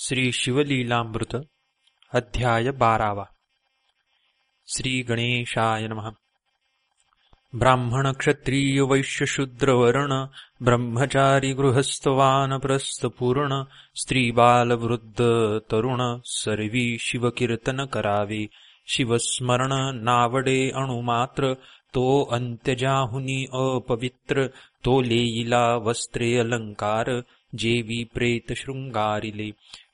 श्री शिवलीलामृत अध्याय बारावा. श्री गणेशाय नमः. ब्राह्मण क्षत्रिय वैश्य शूद्र वर्ण ब्रह्मचारी गृहस्थवान पूर्ण स्त्री बाल वृद्ध तरुण सर्वी शिवकीर्तन करावे शिवस्मरण नावडे अणुमात्र तो अंत्यजाहुनी अपवित्र तो लेईला वस्त्रे अलंकार जेवी प्रेत शृंगारिले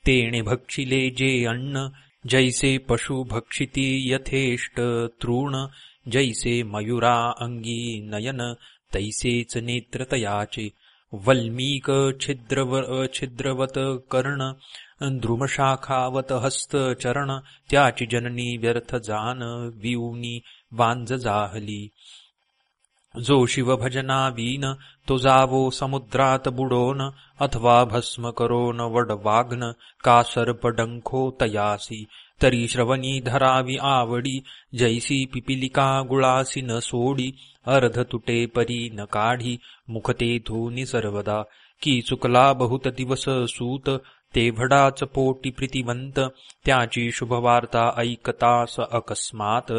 तेणे भक्षिले जे अन्न जैसे पशु भक्षिती यथेष्ट तृण जैसे मयुरा अंगी नयन तैसेच नेत्र तयाचे वल्मीक छिद्रव छिद्रवत कर्ण द्रुमशाखावत हस्त चरण त्याची जननी व्यर्थ जान विऊनी वांज जाहली। जो शिवभजनावीन तो जावो समुद्रात बुडोन अथवा भस्म करोन वडवाग्न का सर्पडंखो तयासी तरी श्रवणी धरावी आवडी जैसी पिपिलिका गुळासी न सोडी अर्ध तुटे परी न काढी मुखते धुनी सर्वदा की चुकला बहुत दिवस सूत तेवढाच पोटी प्रीतिवंत त्याची शुभवार्ता ऐकतास अकस्मात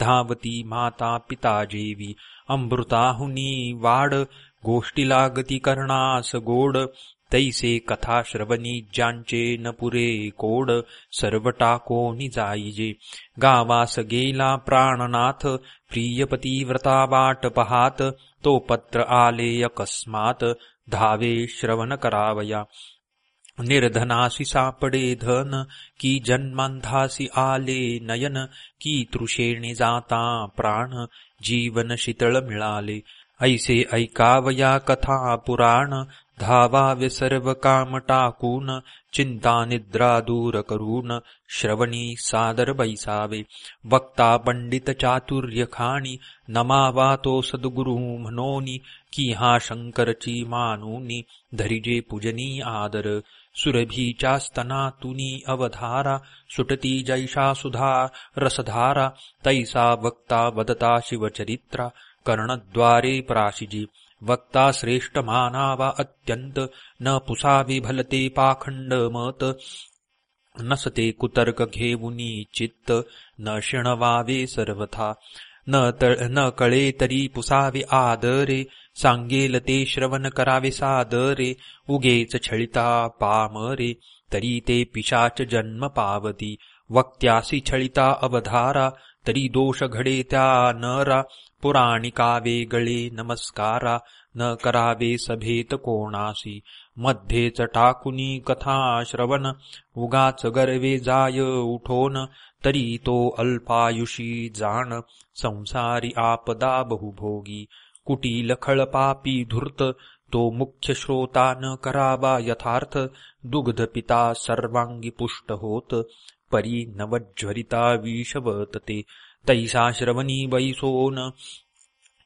धावती माता पिता जेवी अमृताहुनी वाड गोष्टीला गती करणास गोड तैसे कथा श्रवणी ज्यांचे न पुरे कोड सर्व टाकोनी जाईजे गावास गेला प्राणनाथ प्रियपती व्रता वाट पहात तो पत्र आले अकस्मात धावे श्रवण करावया। निर्धनासी सापडे धन की जन्मांधासी आले नयन की तृषेणे जाता प्राण जीवन शीतळ मिळाले। ऐसे ऐकावया कथा पुराण धावावे सर्व काम टाकून चिंता निद्रा दूर करून श्रवणी सादर बैसावे। वक्ता पंडित चातुर्य खाणी नमावा तो सद्गुरु म्हणोनी की हा शंकरची मानूनी धरिजे पूजनी आदर। सुरभीच्या स्तनातुनी अवधारा सुटती जैषा सुधा रसधारा तैसा वक्ता वदता शिवचरित्रा। कर्णद्वारे प्राशिजी वक्ता श्रेष्ठ मानावा अत्यंत न पुसावे भलते पाखंड मत नसते कुतर्क घेऊनी चित्त न शिणवावे सर्वथा। न न कळे तरी पुसावे आदरे। सांगेल ते श्रवण करावे सादरे। उगेच छळिता पामरे। तरी ते पिशाच जन्म पावती। वक्त्यासी छळिता अवधारा। तरी दोष घडे त्या नरा पुराणिका गळे नमस्कारा न करावे सभेत कोणासी मध्येच टाकुनी कथा श्रवण उगाच गर्वे जाय उठोन तरी तो अल्पायुषी जाण. संसारी आपदा बहुभोगी कुटील खळपापी धूर्त तो मुख्य श्रोता न करावा यथार्थ. दुग्ध पिता सर्वांगी पुष्ट होत परी नवज्वरिता विषवतते तैसा श्रवणी बैसोन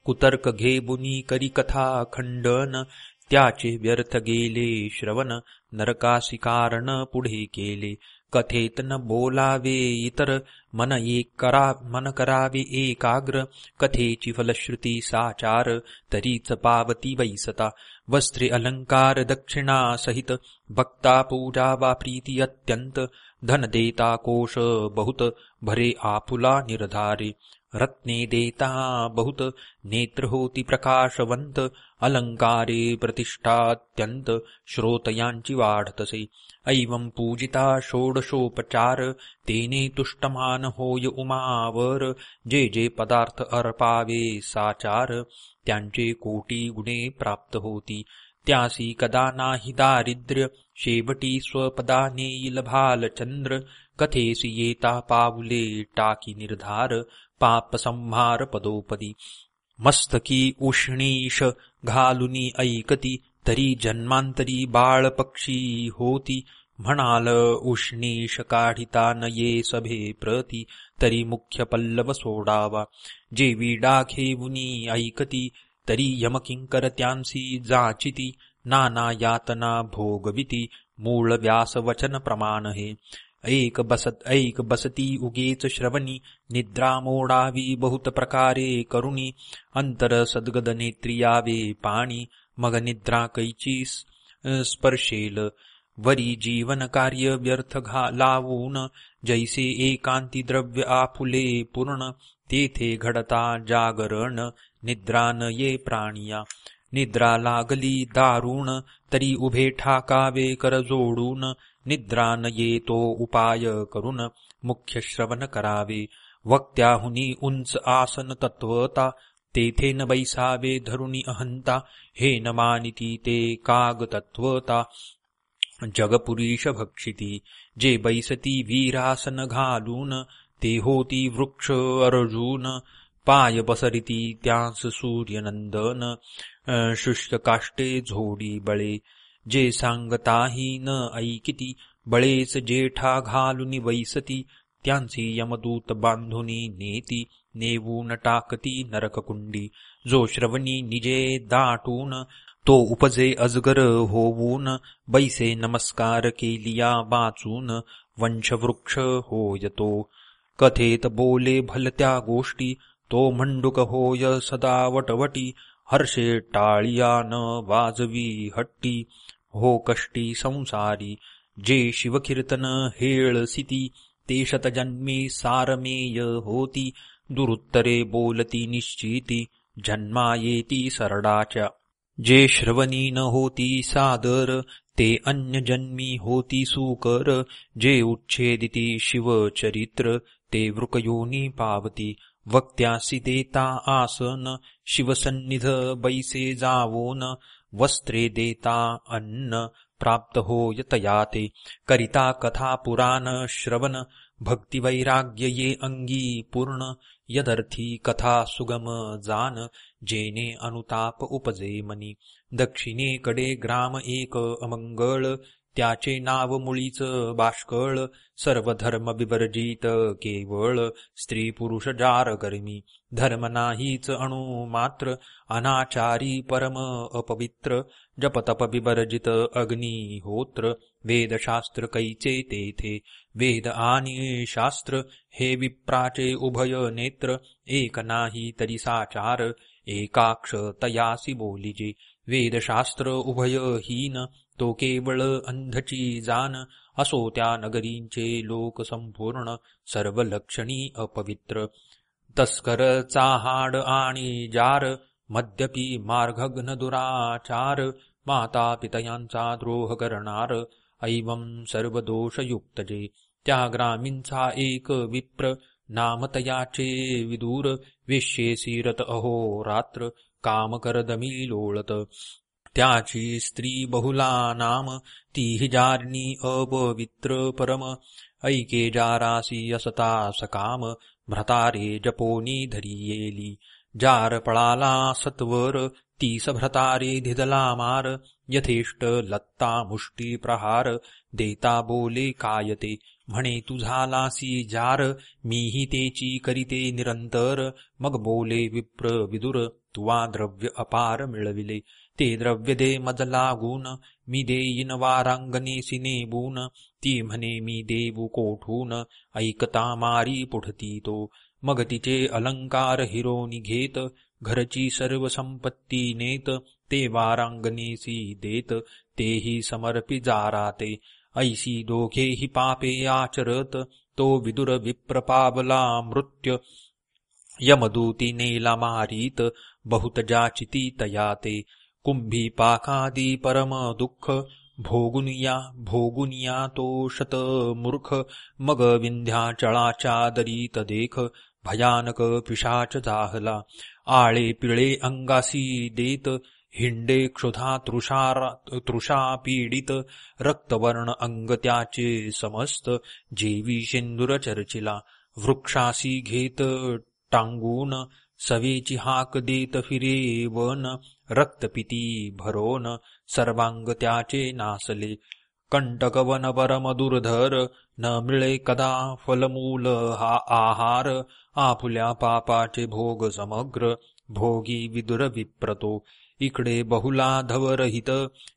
कुतर्क घे बुनी करी कथा खंडन त्याचे व्यर्थ गेले श्रवण नरकासी कारण पुढे केले। कथेत न बोलावे इतर मन एक करा मन करावे एकाग्र। कथेची फलश्रुती साचार तरीच पावती वैसता। वस्त्रे अलंकार दक्षिणा सहित भक्ता पूजा वा प्रीती अत्यंत। धन देता कोश बहुत भरे आपुला निर्धारे। रत्ने देता बहुत नेत्र होती प्रकाशवंत अलंकारे प्रतिष्ठात्यंत श्रोतयांची वाढतसे। ऐवं पूजिता षोडशोपचार तेने तुष्टमान होय उमावर। जे जे पदार्थ अर्पावे साचार त्यांचे कोटी गुणे प्राप्त होती। त्यासी कदा नाही दारिद्र्य शेवटी स्वपदाने येईल भालचंद्र कथेसी येता पावले टाकी निर्धार पाप संहार पदोपदी। मस्तकी उष्णीश घालुनी ऐकती तरी जन्मांतरी बाळ पक्षी होती। म्हणाल उष्णीश काढिता न ये सभे प्रती तरी मुख्य पल्लव सोडावा। जेवी डाखेवुनी ऐकती तरी यमकिंकर त्यांसी जाचिती नाना यातना भोगविती मूळ व्यास वचन प्रमाण हे ऐक बसत ऐक बसती उगेच श्रवणी निद्रा मोडावी बहुत प्रकारे करुणी अंतर सद्गद नेत्रियावे पाणी मग निद्रा कैची स्पर्शेल। वरी जीवन कार्य व्यर्थ घालावून जैसे एकांती द्रव्य आफुले पूर्ण तेथे घडता जागरण निद्रान ये प्राणिया. निद्रा लागली दारुण तरी उभे ठाकावे कर जोडून निद्रान येतो उपाय करून मुख्य श्रवण करावे. वक्त्याहुनी उंच आसन तत्वता तेथे न बैसावे धरुणी अहंता हे न मानिती ते काग तत्वता जगपुरीश भक्षिती जे बैसती वीरासन घालून ते होती वृक्ष अर्जुन पाय बसरिती त्यांस सूर्यनंदन शुष्क काष्टे झोडी बळे जे सांगताही न ऐकिती बळेच जेठा घालुनी वैसती त्यांची यमदूत बांधुनी नेती नेवून टाकती नरककुंडी जो श्रवणी निजे दाटून तो उपजे अजगर होवून बैसे नमस्कार केलिया वाचून वंशवृक्ष होयतो. कथेत बोले भलत्या गोष्टी तो मंडुक होय सदा वटवटी हर्षे टाळिया न वाजवी हट्टी. हो कष्टी संसारी जे शिवकीर्तन हेळसिती ते शतजन्मी सारमेय होती. दुरुत्तरे बोलती निश्चिती जन्मा येती सरडाच्या जे श्रवणी न होती सादर ते अन्यजन्मी होती सुकर. जे उच्छेदिती शिवचरित्र ते वृकयोनी पावती. वक्त्यासी देता आसन शिवसन्निध बैसे जावोन. वस्त्रे देता अन्न प्राप्त हो यतयाते करिता कथा पुराण श्रवण भक्तिवैराग्य ये अंगी पूर्ण यदर्थी कथा सुगम जान जेने अनुताप उपजे मनी। दक्षिणेकडे ग्राम एक अमंगळ त्याचे नाव मुळीच बाष्कळ। सर्व धर्म विवर्जित केवळ स्त्री पुरुष जार गर्मी धर्म नाहीच अणु मात्र अनाचारी परम अपवित्र। जपतप विवर्जित अग्निहोत्र वेदशास्त्र कैचे तेथे। वेद आणि शास्त्र हे विप्राचे उभय नेत्र। एक नाही तरी साचार एकाक्ष तयासी बोलिजे। वेदशास्त्र उभयहीन तो केवळ अंधची जान असो त्या नगरींचे लोक संपूर्ण सर्व लक्षणी अपवित्र। तस्कर चाहाड आणि जार मद्यपी मार्गघ्न दुराचार माता पितयांचा द्रोह करणार ऐवम सर्व दोषयुक्त जे त्या ग्रामींचा एक विप्र नामतयाचे विदूर विश्ये सिरत अहो रात्र काम करदमी लोळत. त्याची स्त्री बहुला नाम ती जारणी अपवित्र परम. ऐके जारासी असता सकाम भ्रतारे जपोनी धरियेली. जार पळाला सत्वर तीस भ्रतारे धिदला मार. यथेष्ट लत्ता मुष्टी प्रहार देता बोले कायते. म्हणे तुझा लासी जार मीही तेची करीते निरंतर. मग बोले विप्र विदुर तुवा द्रव्य अपार मिळविले. ते द्रव्य दे मजला गुण मी देईन वारांगणी सिने बून ती म्हणे मी देऊ कोठून? ऐकता मारी पुढती तो. मग तिचे अलंकार हिरोनी घेत घरची सर्व संपत्ती नेत. ते वारांगणेसी देत तेही समर्पी जाराते. ऐसी दोघेही पापे आचरत तो विदुर विप्रपावला मृत्य। यमदूती नेला मारीत बहुत जाचिती तयाते। कुंभी पाकादी परम दुःख भोगुनिया भोगुनिया तो शत मूर्ख। मग विंध्याचळाच्या दरीत देख भयानक पिशाच जाहला आळे पिळे अंगासी देत हिंडे क्षुधा तृषार तृषा पीडित रक्तवर्ण अंग त्याचे समस्त जेवी शेंदूर चर्चिला वृक्षासी घेत टांगून सवेची हाक देत फिरे वन रक्तपिती भरोन सर्वांग त्याचे नासले. कंटकवन परम दुर्धर न मिळे कदा फलमूल हा आहार आपुल्या पापाचे भोग समग्र भोगी विदुर विप्रतो. इकडे बहुला धवरहित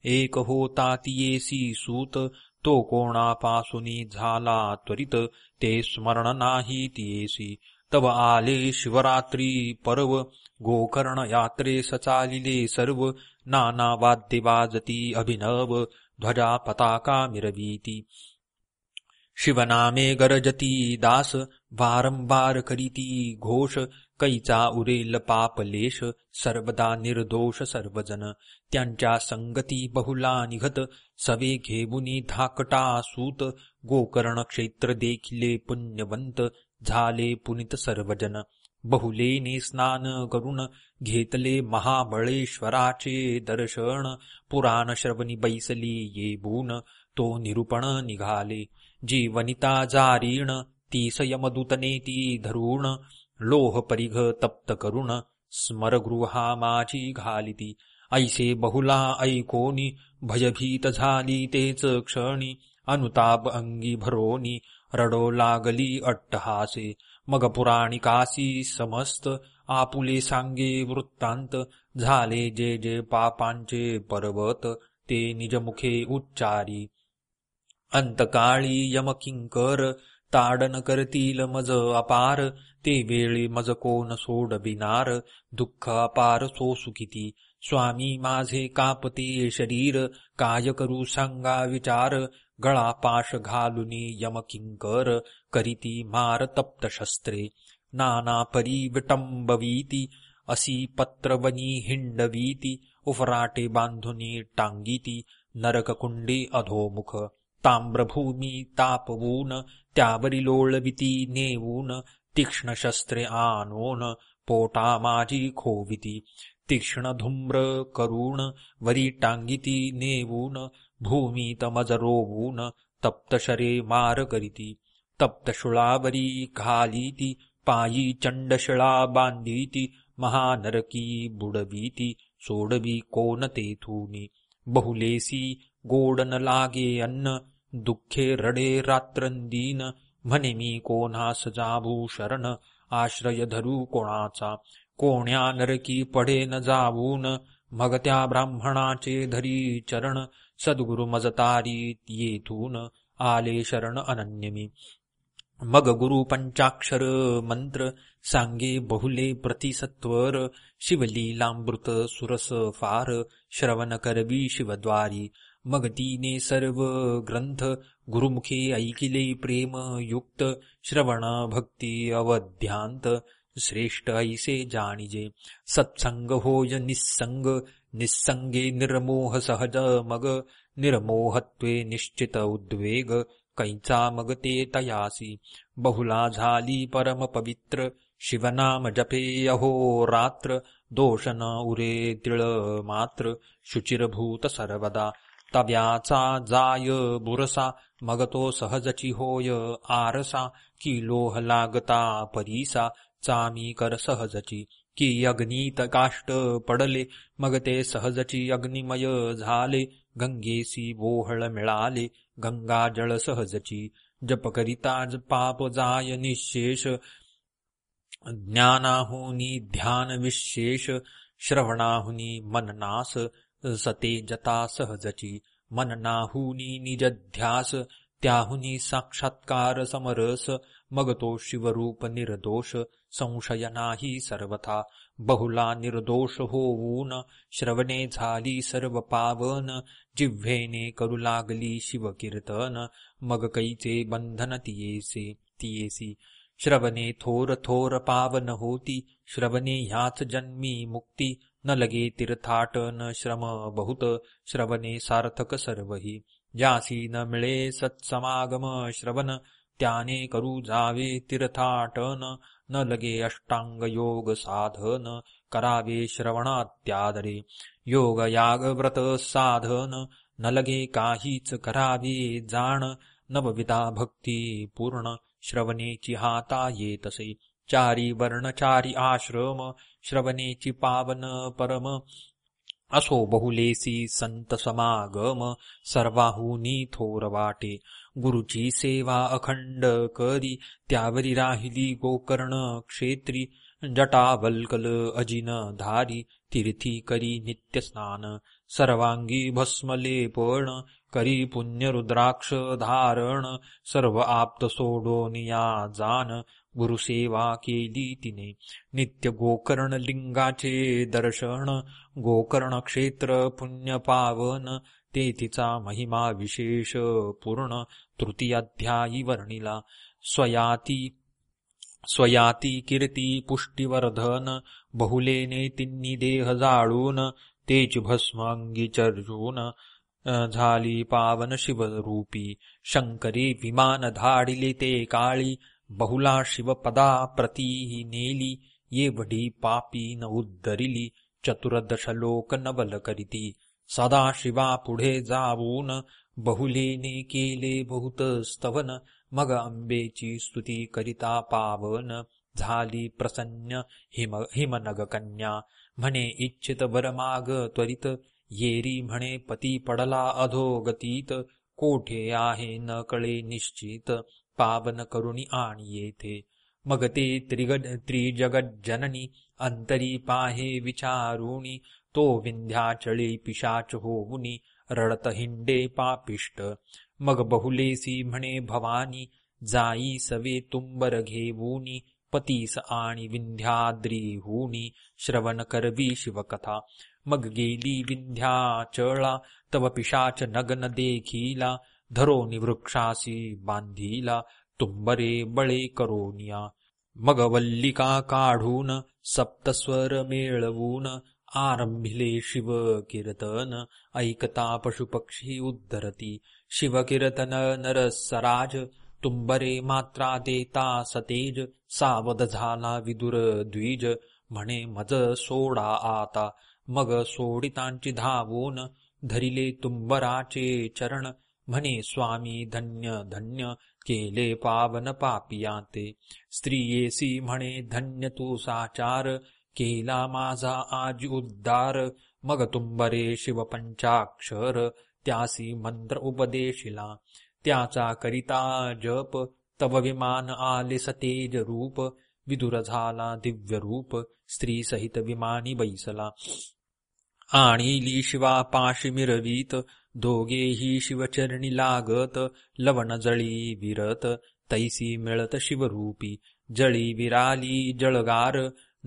एक होता तियेसी सूत तो कोणापासूनी झाला त्वरित ते स्मरण नाही तियेसी तव आले शिवरात्री पर्व गोकर्ण यात्रे सचालिले सर्व नाना वाद्य वाजती अभिनव ध्वजा पताका मिरवीती. शिवनामे गरजती दास वारंवार करीती घोष कैचा उरेल पापलेश सर्वदा निर्दोष सर्वजन. त्यांच्या संगती बहुला निघत सवे घेबुनी धाकटा सूत. गोकर्ण क्षेत्र देखिले पुण्यवंत झाले पुनित सर्वजन. बहुलेने स्नान करून घेतले महाबळेश्वराचे दर्शन. पुराण श्रवणी बैसली येबून तो निरूपण निघाले. जीवनिता जारीण तीस यमदूतने ती धरुण लोह परिघ तप्त करुण स्मरगृहा माझी घालिती। ऐसे बहुला ऐकोनी भयभीत झाली तेच क्षणी अनुताप अंगी भरोनी रडो लागली अट्टहासे। मग पुराणिकासी समस्त आपुले सांगे वृत्तांत झाले जे जे पापांचे पर्वत ते निजमुखे उच्चारी। अंतकाळी यमकिंकर ताडन करतील मज अपार ते वेळी मज कोण सोडविनार दुःख अपार सोसु किती स्वामी माझे कापते शरीर काय करू सांगा विचार गळा पाश घालुनी यमकिंकर करीती मार तप्त शस्त्रे. नाना परी विटंबवीती असी पत्रवनी हिंडवीती उफराटे बांधुनी टांगीती नरककुंडी अधोमुख. ताम्रभूमी तापवून त्यावरील ओळविती नेवून तीक्ष्ण शस्त्रे आनोन पोटा माझी खोविती. तीक्ष्ण धुम्र करून वरी टांगिती नेवून भूमीत मज रोवून तप्तशरे मार करीती. तप्तशुळावरी घालीती पायी चंडशिळा बांधीती महानरकी बुडवीती सोडवी कोण तेथूनी. बहुलेसी गोडन लागे अन्न दुःखे रडे रात्रंदीन म्हणे मी कोणास जाभू शरण आश्रय धरू कोणाचा कोण्या नरकी पडे न जावून मग त्या ब्राह्मणाचे धरी चरण सद्गुरु मजतारी येथून आले शरण अनन्यमी मग गुरु पंचाक्षर मंत्र सांगे बहुले प्रतिसत्वर शिवलीलामृत सुरस फार श्रवण करवी शिवद्वारी मग तिने सर्व ग्रंथ गुरुमुखे ऐकिले प्रेम युक्त श्रवण भक्ती अवध्यांत श्रेष्ठ ऐसे जाणिजे सत्संग होय निसंग निसंगे निर्मोह सहज मग निर्मोहत्वे निश्चित उद्वेग कैचा मग ते तयासी। बहुला झाली परम पवित्र शिवनाम जपे अहो रात्र दोष न उरे तिळ मात्र शुचिरभूत सर्वदा। तव्याचा जाय बुरसा मग तो सहजची होय आरसा की लोह लागता परीसा चामी कर सहजची की अग्नीत काष्ट पडले मग ते सहजची अग्निमय झाले गंगेसी बोहळ मिळाले गंगा जळ सहजची जप करिता पाप जाय निशेष ज्ञानाहुनी ध्यान विशेष श्रवणाहुनी मननास सते जता सहजची। मननाहुनी निजध्यास त्याहुनी साक्षात्कार समरस। मग तो शिवरूप निर्दोष संशय नाही सर्वथा। बहुला निर्दोष होऊन श्रवणे झाली सर्व पावन। जिव्हेने करू लागली शिवकीर्तन मग कैचे बंधन तियेसे तियेसी। श्रवणे थोर थोर पावन होती। श्रवणे ह्याच जन्मी मुक्ती। न लगे तीर्थाटन श्रम बहुत श्रवणे सार्थक सर्वही। ज्यासी न मिळे सत्समागम श्रवण त्याने करू जावे तीर्थाटन। न लगे अष्टांग योग साधन करावे श्रवणात्यादरे। योग याग व्रत साधन न लगे काहीच करावे जाण। नवविधा भक्ती पूर्ण श्रवणेची हाता येतसे। चारी वर्ण चारी आश्रम श्रवणेची पावन परम। असो बहुलेसी संत समागम सर्वाहुनी थोर वाटे गुरुची सेवा अखंड करी त्यावरी राहिली गोकर्ण क्षेत्री। जटावल्कल अजिन धारी तीर्थी करी नित्य स्नान। सर्वांगी भस्मलेपण करी पुण्य रुद्राक्ष धारण। सर्व आप्त सोडोनिया जान गुरुसेवा केली तिने. नित्य गोकर्ण लिंगाचे दर्शन गोकर्ण क्षेत्र पुण्य पावन ते तिचा महिमा विशेष पूर्ण. तृतीयाध्यायी वर्णिला. स्वयाती स्वयाती कीर्ती पुष्टीवर्धन बहुलेने तिन्ही देह जाळून तेच भस्म अंगी चर्जून झाली पावन शिवरूपी. शंकरी विमान धाडिले ते काळी बहुला शिवपदा प्रती नेली येवढी पापी न उद्धरिली चतुर्दश लोक नवल करीती। सदा शिवा पुढे जाऊन बहुलेने केले बहुत स्तवन मग अंबेची स्तुती करिता पावन। झाली प्रसन्न हिम हिमनग कन्या म्हणे इच्छित माग त्वरित। येरी म्हणे पती पडला अधोगतीत कोठे आहे न कळे निश्चित। पावन करुणी आणि येथे मग ते त्रिगड त्रिजगत जननी अंतरी पाहे विचारुणी तो विंध्याचळी पिशाच होऊनी रडत हिंडे पापिष्ट. मग बहुलेसी म्हणे भवानी जाई सवे तुंबर घेऊनी पतीस आणि विंध्याद्री हुनी श्रवण करवी शिवकथा. मग गेली विंध्याचळा तव पिशाच नग्न देखीला धरोनि वृक्षासी बांधीला तुंबरे बळे करोनिया। मग वल्लिका काढून सप्तस्वर मेळवून आरंभिले शिव कीर्तन। ऐकता पशुपक्षी उद्धरती। शिवकीर्तन नरसराज तुंबरे मात्रा देता सतेज। सावध झाला विदुर द्विज। म्हणे मज सोडा आता। मग सोडितांची धावून धरिले तुंबराचे चरण। म्हणे स्वामी धन्य धन्य केले पावन पापिया ते स्त्रियेसी म्हणे धन्य तू साचार केला माझा आज उद्धार. मग तुंबरे शिवपंचाक्षर त्यासी मंत्र उपदेशिला. त्याचा करिता जप तव विमान आले सतेज रूप. विदुर झाला दिव्य रूप स्त्री सहित विमानी बैसला. आणिली शिवा पाशी मिरवीत. दोघेही शिवचरणी लागत लवण जळी विरत तैसी मिळत शिवरूपी जळी विराली जळगार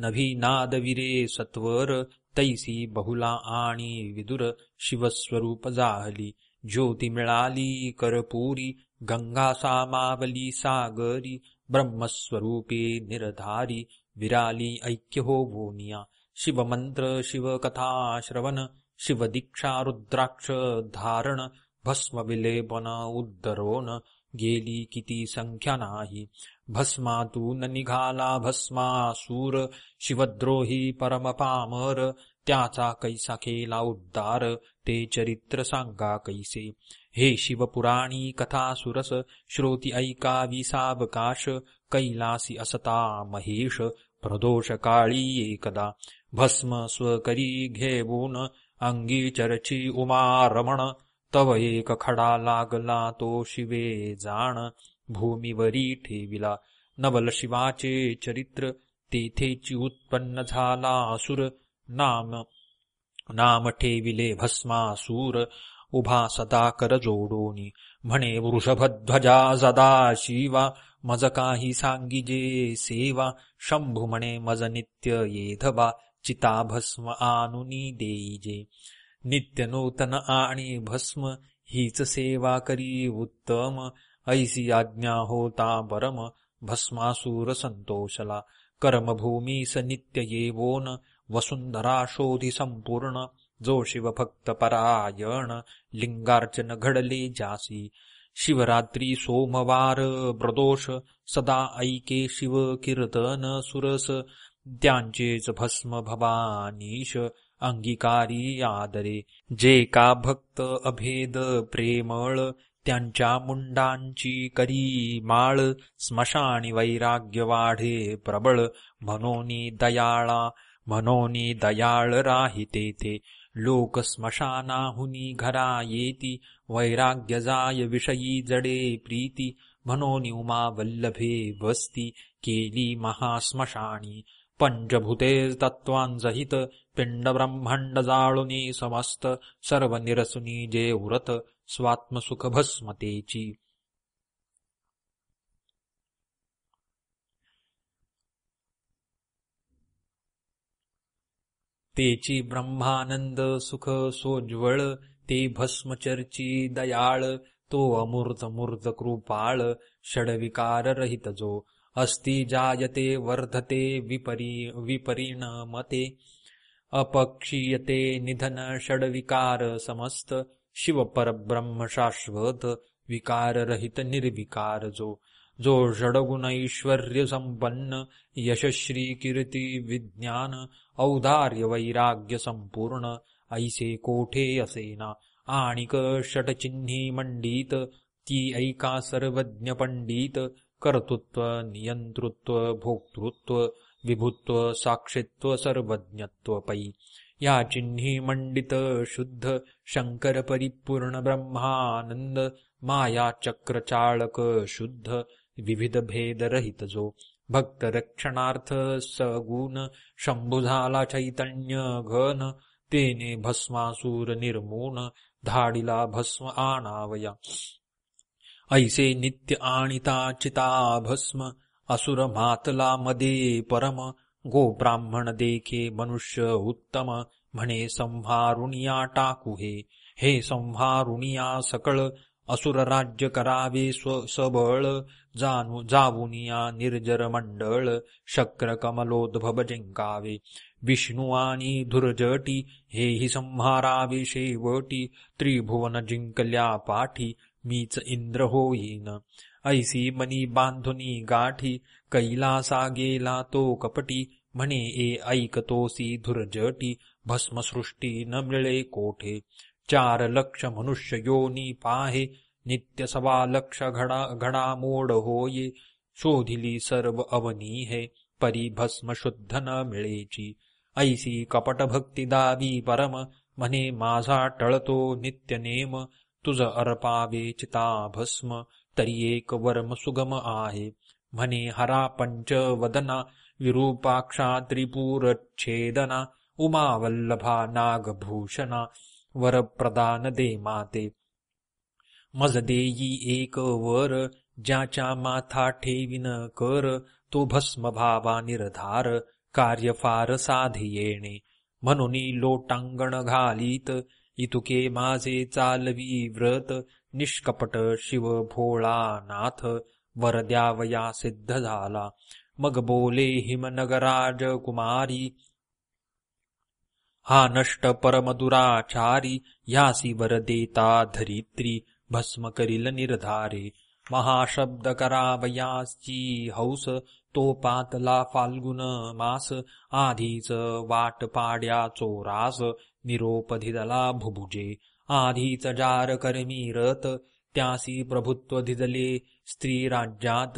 नभी नाद विरे सत्वर तैसी बहुला आणि विदुर शिवस्वरूप जाहली ज्योती मिळाली करपुरी गंगा सामावली सागरी ब्रह्मस्वरूपे निरधारी विराली ऐक्य हो भूनिया शिवमंत्र शिवकथा श्रवण शिवदीक्षा रुद्राक्ष धारण भस्म विलेपन उद्धरोन गेली किती संख्या नाही. भस्मातून निघाला भस्मासूर शिवद्रोही परमपामर त्याचा कैसा केला उद्धार ते चरित्र सांगा कैसे. हे शिवपुराणी कथा सुरस श्रोती ऐकावी सावकाश कैलासी असता महेश प्रदोष काळी एकदा. भस्म स्वकरी घेऊन अंगी चरची उमा रमण तव एक खडा लागला तो शिवे जाण. भूमीवरी ठेविला नवल शिवाचे चरित्र तेथेची उत्पन्न झाला असुर. नाम नाम ठेविले भस्मासूर. उभा सदा कर जोडोनी म्हणे वृषभध्वजा सदा शिवा. मज काही सांगिजे सेवा शंभू म्हणे मज नित्य येधबा चिता भस्म आनुनी देईजे. नित्य नूतन आणि भस्म हीच सेवा करी उत्तम. ऐसी आज्ञा होता परम भस्मासूर संतोषला. कर्मभूमी स नित्य येवोन वसुंधरा शोधी संपूर्ण. जो शिवभक्त परायण लिंगार्चन घडले जासी. शिवरात्री सोमवार प्रदोष सदा ऐके शिव कीर्तन सुरस. त्यांचेच भस्म भवानीश अंगीकारी आदरे। जे का भक्त अभेद प्रेमळ त्यांच्या मुंडांची करी माळ। स्मशानी वैराग्य वाढे प्रबळ मनोनी दयाळा मनोनी दयाळ राहिते ते लोक स्मशानाहुनी घरा येती वैराग्य जाय विषयी जडे प्रीती। मनोनी उमा वल्लभे वस्ती केली महास्मशानी पंचभूते तत्वांसहित पिंड ब्रह्मांड जाळुनी समस्त सर्व निरसुनी जे उरत स्वात्मसुख भस्मतेची तेची ब्रह्मानंद सुख सोज्वळ ते भस्मचर्ची दयाळ तो अमूर्त मूर्त कृपाळ षडविकार रहित जो अस्ति जायते वर्धते विपरी विपरिणमते अपक्षीयते निधन षडविकार समस्त शिव परब्रह्म शाश्वत विकार रहित निर्विकार जो जो षडगुण ऐश्वर्य संपन्न यशश्री कीर्ती विज्ञान औदार्य वैराग्य संपूर्ण ऐसे कोठे असेना आणिक षटचिन्ही मंडित ती ऐका सर्वज्ञ पंडित कर्तृत्व नियंतृत्व भोक्तृत्व विभुत्व साक्षित्व सर्वज्ञत्व पै। या चिन्ही मंडित शुद्ध शंकर परिपूर्ण ब्रह्मानंद माया चक्र चाळक शुद्ध विविध भेद रहित जो। भक्त रक्षणार्थ सगुण शंभू झाला चैतन्य घन तेने भस्मासूर निर्मून धाडिला भस्म आणावया। ऐसे नित्य आणिता चिता भस्म असुर मातला मदे परम गो ब्राह्मण देखे मनुष्य उत्तम म्हणे संहारुणिया टाकू हे. हे संहारुणिया सकळ असुर राज्य करावे स्व सबळ जाणू जावुनिया निर्जर मंडळ शक्र कमलोद्भव जिंकावे. विष्णू आणि धुरजटी हेही संहारावे शेवटी त्रिभुवन जिंकल्या पाठी मीच इंद्र होईन. ऐसी मनी बांधुनी गाठी कैलासा गेला तो कपटी म्हणे ए ऐकतोसी धुरजटी भस्मसृष्टी न मिळे कोठे? चार लक्ष मनुष्य योनी पाहे नित्य सवा लक्ष घडा घडामोड होये. शोधिली सर्व अवनी हे परी भस्म शुद्ध न मिळेची. ऐसी कपट भक्ती दावी परम म्हणे माझा टळतो नित्य नेम तुझ अर्पावे चिता भस्म तरी एक वर्म सुगम आहे. म्हणे हरा पंच वदना विरूपाक्षा त्रिपूरच्छेदना उमावल्लभा नागभूषणा वरप्रदान दे माते. मज देयी एक वर ज्याच्या माथा ठेविन कर तो भस्म भावा निर्धार कार्य फार साधे येणे म्हणून लोटांगण घालीत इतुके माझे चालवी व्रत निष्कपट शिव भोळा नाथ वर द्यावया सिद्ध झाला. मग बोले हिमनगराज कुमारी हा नष्ट परमदुराचारी यासी वर देता धरित्री भस्म करील निर्धारे. महाशब्द करावयाची हौस तो पातला फाल्गुन मास आधीच वाट पाड्या चोरास निरोपधिदला भुभुजे. आधीच जार कर्मी रत त्यासी प्रभुत्व धिदले स्त्री राज्यात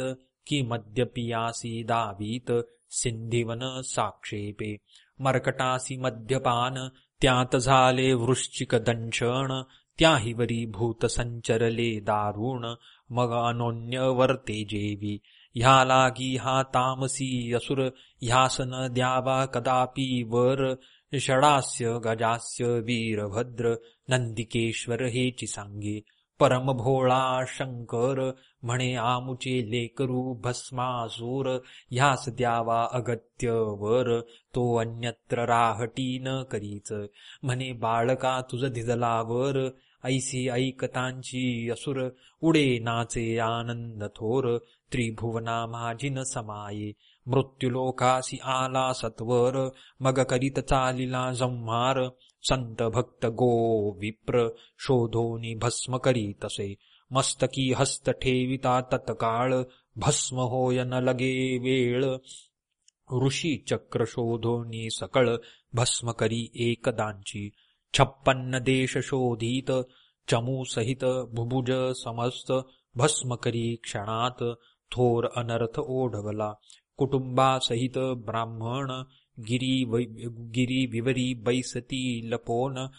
कि मद्यपियासी दावीत सिंधिवन साक्षेपे. मर्कटासी मद्यपान त्यात झाले वृश्चिक दंशण त्याहिवरी भूत संचरले दारुण मग अनोन्य वर्ते जेवी. ह्या लागी हा तामसी असुर ह्यासन द्यावा कदापि वर षडास्य गजास्य वीरभद्र नंदिकेश्वर हेची सांगे। परम भोळा शंकर म्हणे आमुचे लेकरू भस्मासूर ह्यास द्यावा अगत्य वर तो अन्यत्र राहटी न करीच. म्हणे बाळका तुझ धिजलावर ऐसी ऐकतांची असुर उडे नाचे आनंद थोर त्रिभुवना न समाये. मृत्युलोकासी आला सत्वर मग करीत चालिला जम्हार संत भक्त गो विप्र शोधोनी भस्म करी तसे। मस्तकी हस्त ठेविता तत्काळ भस्म होय न लगे वेळ। ऋषी चक्र शोधोनी सकळ भस्म करी एकदांची। छप्पन्न देश शोधित चमू सहित भुभुज समस्त भस्म करी क्षणात थोर अनर्थ ओढवला। कुटुंबासहित ब्राह्मण गिरी गिरी विवरी बैसती लपोन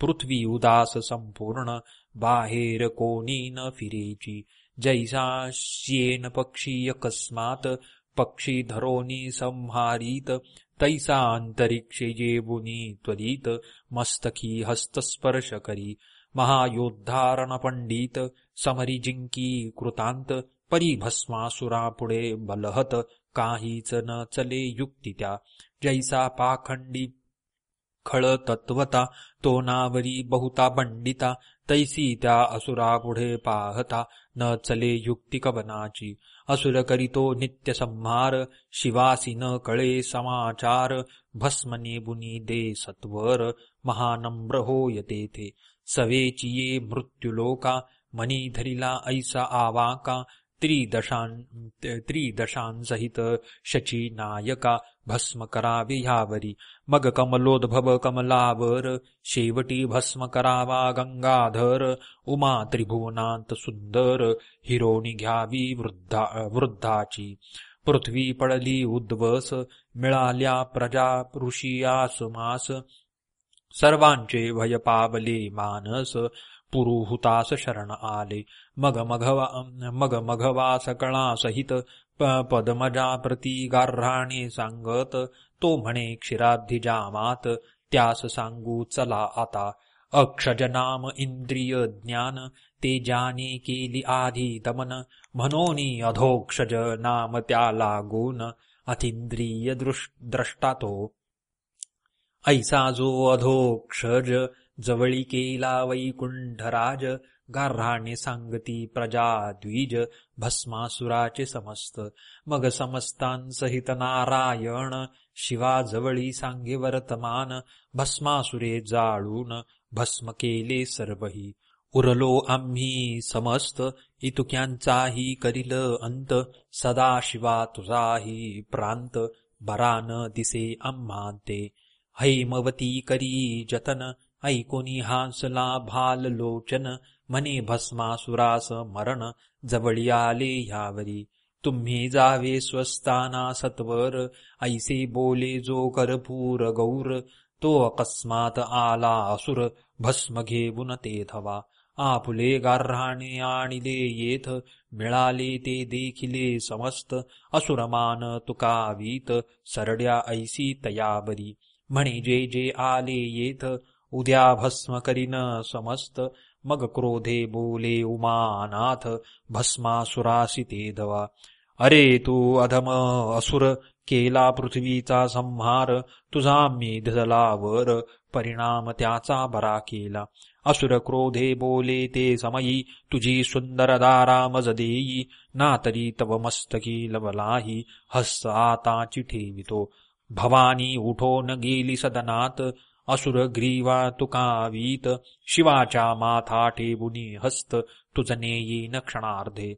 पृथ्वी उदास संपूर्ण बाहेर कोणी न फिरेची. जैसा श्येन पक्षी अकस्मात पक्षी धरोनी संहारीत तैसा अंतरिक्षे जेबुनी त्वरित मस्तकी हस्तस्पर्श करी. महायोद्धारण पंडित समरी जिंकी कृतांत परिभस्मासुरापुढे बलहत काहीच न चले युक्ती त्या. जैसा पाखंडी खळ तत्वता तो नावरी बहुता बंडिता तैसी त्या असुरा पुढे पाहता. न चले युक्ती कवनाची असुर करीतो नित्य संहार शिवासी न कळे समाचार. भस्मने बुनी दे सत्वर महानम्र होय तेथे. सवेचिये मृत्युलोका मनी धरिला ऐसा आवाका त्रिदशांसहित शची नायका भस्म करावे ह्यावरी मग कमलोद्भव कमलावर शेवटी भस्म करावा गंगाधर उमा त्रिभुवनांत सुंदर हिरोणी घ्यावी वृद्धा वृद्धाची। पृथ्वी पडली उद्वस मिळाल्या प्रजा ऋषियास मास सर्वांचे भय पावले मानस पुरुहुतास शरण आले मग मघवा मग मघवास सकळा सहित पदमजा प्रती गार्हाणे सांगत तो म्हणे क्षीराब्धिजामात त्यास सांगू चला आता। अक्षजनाम इंद्रिय ज्ञान ते जाने केली आधी दमन म्हणोनी अधोक्षज नाम त्या गुण अतिंद्रिय दृष्टा तो ऐसा जो अधोक्षज जवळी केला वैकुंठराज गार्हाणे सांगती प्रजा द्विज भस्मासुराचे समस्त. मग समस्तांसहित नारायण शिवा जवळी सांगे वर्तमान भस्मासुरे जाळून भस्म केले सर्वही. उरलो आम्ही समस्त इतुक्यांचाही करील अंत सदा शिवा तुझाही प्रांत बरान दिसे आम्हा ते हैमवती करी जतन ऐकोनी हांसला भाल लोचन म्हणे भस्मासुरास मरण जवळी आले ह्यावरी. तुम्ही जावे स्वस्ताना सत्वर ऐसे बोले जो करपूर गौर तो अकस्मात आला असुर भस्म घेऊन ते थवा आपुले गार्हाणे आणिले येथ मिळाले ते देखिले समस्त असुरमान तुकावीत सरड्या ऐसी तयाबरी म्हणे जे जे आले येथ उद्या भस्म करीन समस्त मग क्रोधे बोले उमानाथ भस्मासुरासी ते दवा अरे तू अधम असुर केला पृथ्वीचा संहार तुझा मेधलावर परिणाम त्याचा बरा केला। असुर क्रोधे बोले ते समयी तुझी सुंदर दारा मज देई ना तरी तव मस्तकी लवलाही हस्स आताची ठेवितो। भवानी उठोन गेली सदनात असुर ग्रीवा तुकावीत शिवाच्या माथा ठेवुनी हस्त तुझने येईन क्षणार्धे.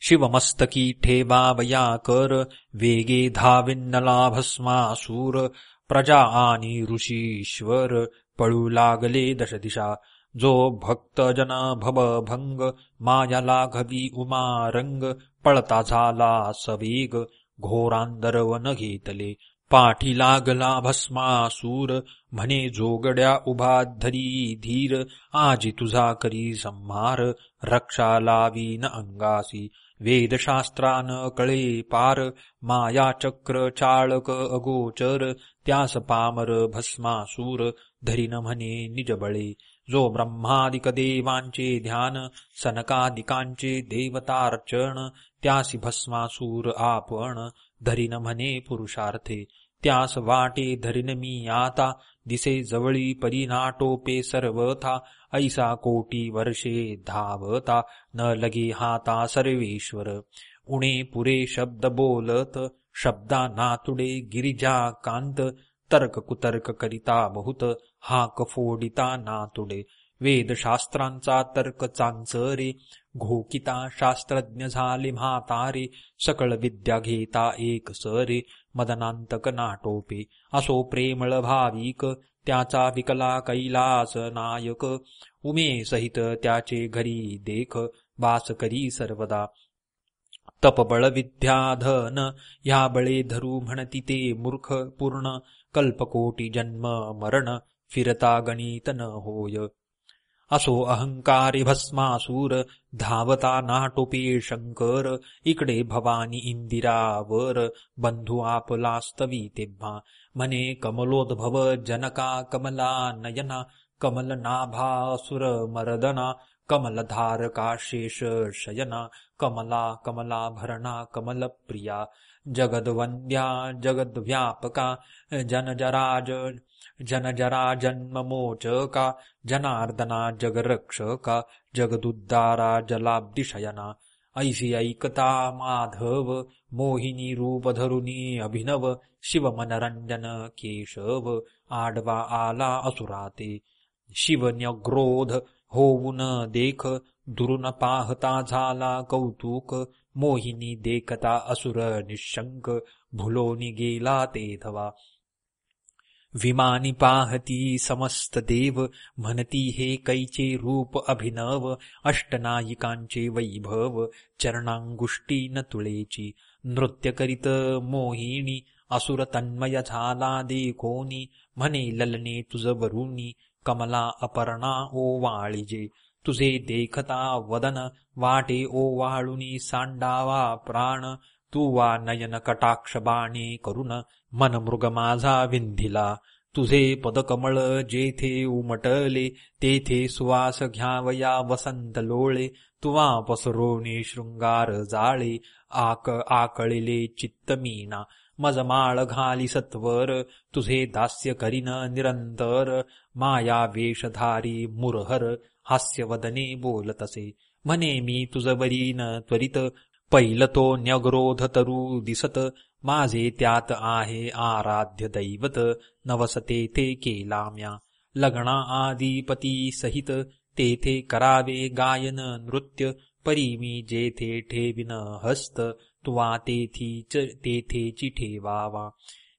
शिवमस्तकी ठेवावया कर वेगे धाविन्न लाभस्मासूर प्रजा आणि ऋषीश्वर पळू लागले दशदिशा. जो भक्तजन भवभंग माया लाघवी उमारंग पळता झाला सवेग घोरांदरवन घेतले. पाठी लागला भस्मासूर म्हणे जोगड्या उभा धरी धीर आजी तुझा करी संहार रक्षा लावीन अंगासी वेदशास्त्रान कळे पार माया चक्र चाळक अगोचर त्यास पामर भस्मासूर धरीन म्हणे निजबळे जो ब्रह्मादिक देवांचे ध्यान सनकादिकांचे देवतार्चन त्यासी भस्मासूर आपण धरीन म्हणे पुरुषार्थे. त्यास वाटे धरिन मी आता. दिसे जवळी परिनाटोपे सर्वथा. ऐसा कोटी वर्षे धावता. न लगे हाता सर्वेश्वर. उणे पुरे शब्द बोलत. शब्दा नातुडे गिरिजा कांत. तर्क कुतर्क करिता बहुत. हाक फोडिता नातुडे. वेदशास्त्रांचा तर्क चांचरे. घोकिता शास्त्रज्ञ झाले म्हातारे. सकळ विद्या घेता एक सरे. मदनांतक नाटोपे। असो प्रेमळ भाविक त्याचा विकला कैलास नायक। उमे सहित त्याचे घरी देख वास करी सर्वदा। तपबळ विद्याधन ह्या बळे धरू म्हणती ते मूर्ख पूर्ण। कल्पकोटी जन्म मरण फिरता गणित न होय। असो अहंकारी भस्मासूर धावता नाटोपे शंकर इकडे भवानी इंदिरावर बंधू आपलास्तवी तेव्हा. म्हणे कमलोद्भव जनका कमला नयना कमल नाभासुर मरदना कमलधारका शेष शयना कमला कमलाभरणा कमलप्रिया जगद्वन्द्या जगद्व्यापका जनजराज जनजरा जन्ममोचका जनार्दना जगरक्षका जगदुद्धारा जलाब्दिशयना। ऐसी ऐकता माधव मोहिनी रूपधरुनी अभिनव शिवमनरंजन केशव आडवा आला असुराते। शिवन्यग्रोध होऊन देख दुरुन पाहता झाला कौतुक मोहिनी देखता असुर निशंक भुलोनी गेला तेथवा विमानी पाहती समस्त देव म्हणती हे कैचे रूप अभिनव अष्टनायिकांचे वैभव चरणांगुष्टी न तुळेची नृत्य करीत मोहिणी असुर तन्मय झाला देखोनी म्हणे ललने तुझ वरुणी कमला अपर्णा ओ वाळिजे तुझे देखता वदन वाटे ओ वाळुनी सांडावा प्राण तू वा नयन कटाक्ष बाणे करून मन मृग माझा विंधिला. तुझे पदकमळ जेथे उमटले तेथे सुवास घ्यावया वसंत लोळे. तुवा पसरोने शृंगार जाळे आक आकळिले चित्त मीना. मजमाळ घाली सत्वर तुझे दास्य करीन निरंतर. माया वेषधारी मुरहर हास्यवदने बोलतसे. म्हणे मी तुझ वरीन त्वरित पैल तो न्यग्रोध तरू दिसत माझे त्यात आहे आराध्य दैवत नवसते ते केला म्या लग्ना आदिपती सहित तेथे करावे गायन नृत्य परी मी जेथे ठेविन हस्त तुवा तेथी तेथेची ठेवावा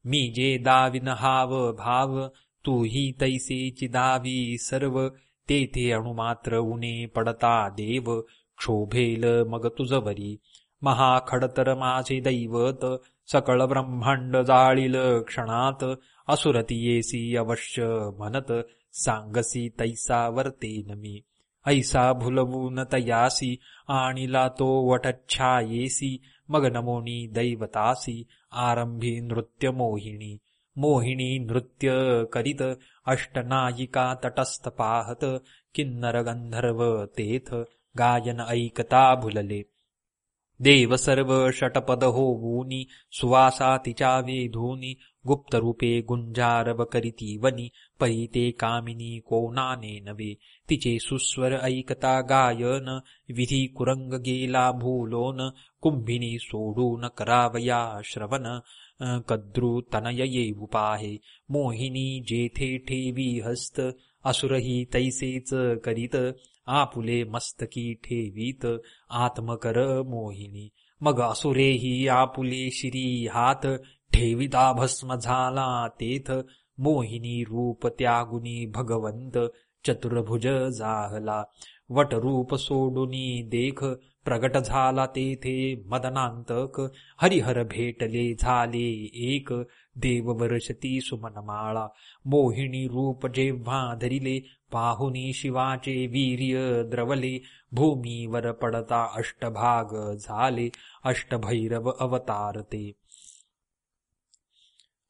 मी जे दाविन हाव भाव तूही तैसेची दावी सर्व तेथे अणुमात्र उणे पडता देव क्षोभेल मग तुझवरी. महाखडतर माझे दैवत सकळ ब्रह्मांड जाळील क्षणात असुरती येसी अवश्य म्हणत सांगसी तैसा वर्तेन मी. ऐसा भुलवून तयासी आणिला तो वटच्छायेसी मग नमोनी दैवतासी आरंभी नृत्य मोहिणी मोहिनी नृत्य करीत अष्टनायिका तटस्थ पाहत किन्नर गंधर्व तेथ गायन ऐकता भुलले. देव सर्व षटपद होऊनी सुवासा तिच्या वेधूनी गुप्तरूपे गुंजारव करीती वनी परिते कामिनी कोणाने नवे तिचे सुस्वर ऐकता गायन विधी कुरंग गेला भूलोन कुंभिनी सोडून करावया श्रवण कद्रू तनय उपाहे मोहिनी जेथे ठेवी हस्त असुरही तैसेच करीत आपुले मस्तकी ठेवीत आत्मकर मोहिनी. मग असुरेही आपुले श्री हात ठेविता भस्म झाला तेथ. मोहिनी रूप त्यागुनी भगवंत चतुर्भुज जाहला. वटरूप सोडुनी देख प्रगट झाला तेथे मदनांतक. हरिहर भेटले झाले एक. देव सुमनमाळा. मोहिनी रूप जेव्हा धरिले पाहुनी शिवाचे वीर्य द्रवले. भूमीवर पडता अष्टभाग झाले. अष्टभैरव अवतारते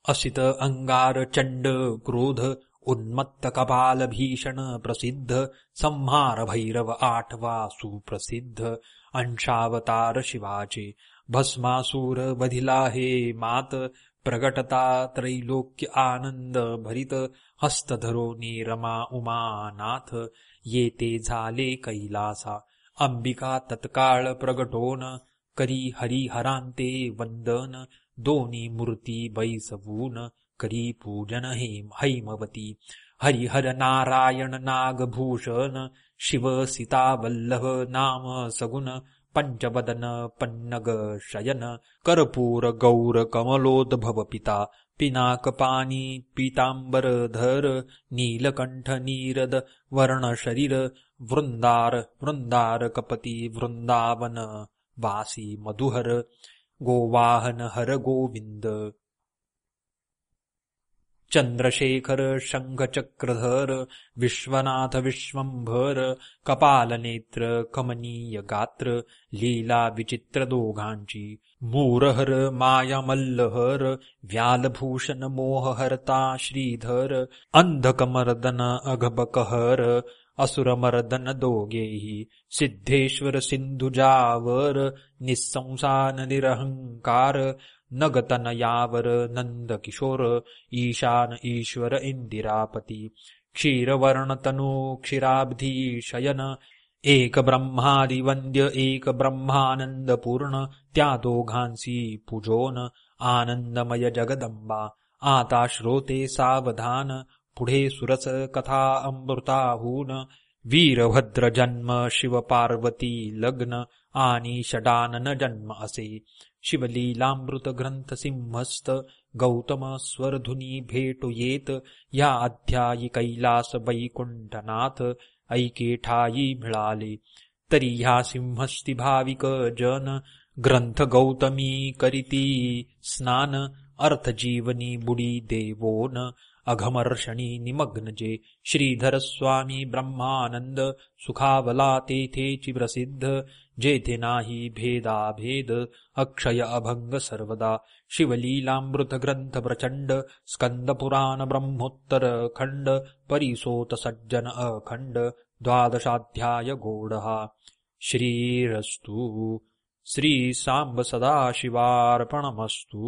असित अंगार चंड क्रोध. उन्मत्त कपाल भीषण प्रसिद्ध. संहार भैरव आठवा सुप्रसिद्ध. अंशावतार शिवाचे. भस्मासूर बधिला हे मात प्रगटता त्रैलोक्य आनंद भरित हस्तधरोनी रमा उमानाथ येते झाले कैलासा. अंबिका तत्काळ प्रगटोन करी हरिहरांते वंदन दोन्ही मूर्ती बैसवून करी पूजन हेम हैमवती. हरिहर नारायण नागभूषण शिव सीता वल्लभ नाम सगुण पंचवदन पन्नग शयन कर्पूर गौर कमलोद्भव पिता पिनाक पाणी पीतांबरधर नीलकंठ नीरद वर्ण शरीर वृंदार वृंदार कपती वृंदावन वासी मधुहर गोवाहन हर गोविंद। चंद्रशेखर शंखचक्रधर विश्वनाथ विश्वंभर कपालनेत्र कमनीय गात्र लीला विचित्र दोघांची मोरहर मायामल्लहर व्यालभूषण मोहहरता श्रीधर अंधकमर्दन अघबकहर असुरमर्दन दोघेही सिद्धेश्वर सिंधुजावर निसंसान निरहंकार नगतनयावर नंदकिशोर ईशान ईश्वर इंदिरापती। क्षीरवर्णतनु क्षीराब्धी शयन एक ब्रह्मादिवंद्य एक ब्रह्मानंदपूर्ण त्या दोघांसी पूजोन आनंदमय जगदंबा। आता श्रोते सावधान पुढे सुरस कथा अमृताहून वीरभद्र जन्म शिव पार्वती लग्न आणि षडानन जन्म असे. शिवलीलामृत ग्रंथ सिंहस्त गौतम स्वरधुनी भेटो येत. या अध्यायी कैलास वैकुंठनाथ ऐके ठाई मिळाले. तरी ह्या सिंहस्ती भाविक जन ग्रंथ गौतमी करीती स्नान अर्थजीवनी बुडी देवोन. अघमर्षणी निमग्न जे श्रीधर स्वामी ब्रह्मानंद सुखावला तेथेची प्रसिद्ध जेथे नाही भेदाभेद अक्षय अभंग सर्वदा शिवलीलामृत ग्रंथ प्रचंड स्कंद पुराण ब्रह्मोत्तर खंड परिसोत सज्जन अखंड द्वादशाध्याय गोडहा। श्रीरस्तु। श्री सांब सदाशिवार्पणमस्तु।